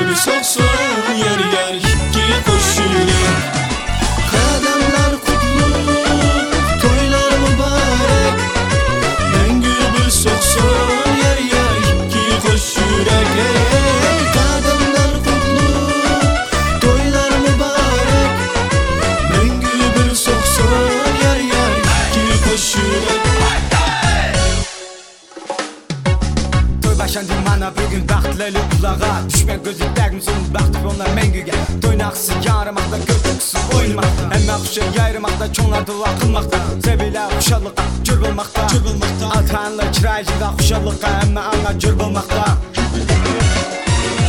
Bunu soksun yer yer Gel koş yürü yaşandı mana bugün baxtlı qulağa düşmən gözü dəgmisin baxt fonla məngüyə döynaqsı yarımaqda götüksü oynamaq Əmmə xuşa yayrımaqda çonlarda laqılmaqda Sevilə xuşalıqa cür bulmaqda Cür bulmaqda Atanla kiraycıda xuşalıqa əmmə anla cür bulmaqda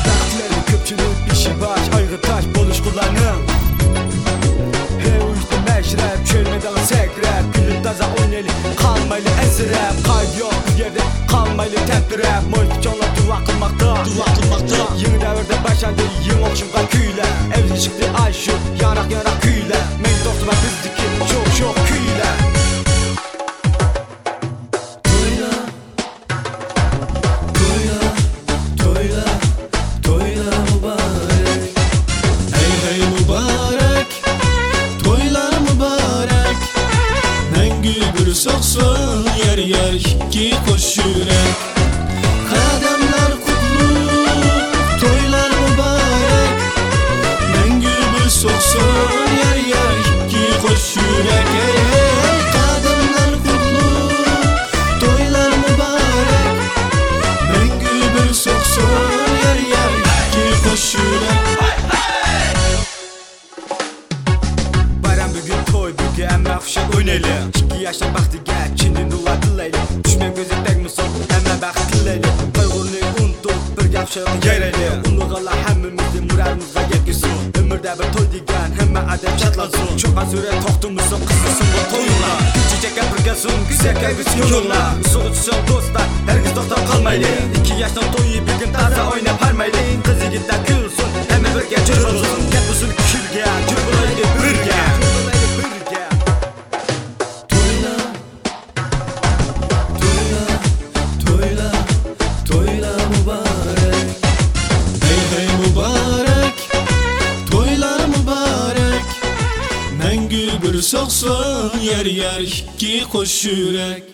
Baxtları köpçülük işi baş ayrı taş boluş kullanım Hey uyuştu məşrəb çölmədən səkrəb Gülüb daza oynaylı qalmaylı əsirəb Qayb yox bu yerdə Qalmaylı təbdirəb Moytik onlar dua qılmaqda Dua qılmaqda Yeni dəvirdə başlandı Yeni oxşumqa küylə Evli çıxdı ay şu Yanaq yanaq küylə ki koş yürek Kademler kutlu Toylar mübarek. Mengü bir soksun yer yer. Ki koş yürek Hey hey kademler kutlu Toylar mübarek. Mengü bir soksun yer yer. Ki bugün toy bugün əmmə xuşa oynaylı 2 yaşdan baxdı gəl kindin dula əmmə bəxt diləyli Qayğurunu unutub bir yaxşılıq yerəyli Unluğala həmmimizi muradımıza yetkizsin Ömürdə bir toy digən həmmə ədəb şadlansın Çoxan sürə toxtumuzun qızısın bu toyuna Küçücəkə birgəsin güzəkə bütün yolla Soğuçsun dostlar hər qız dostlar qalmaylı 2 yaşdan toyu bir gün taza oynab harmaylı Qız yigitlər Mengü bir soksun yer yer ki koş yürek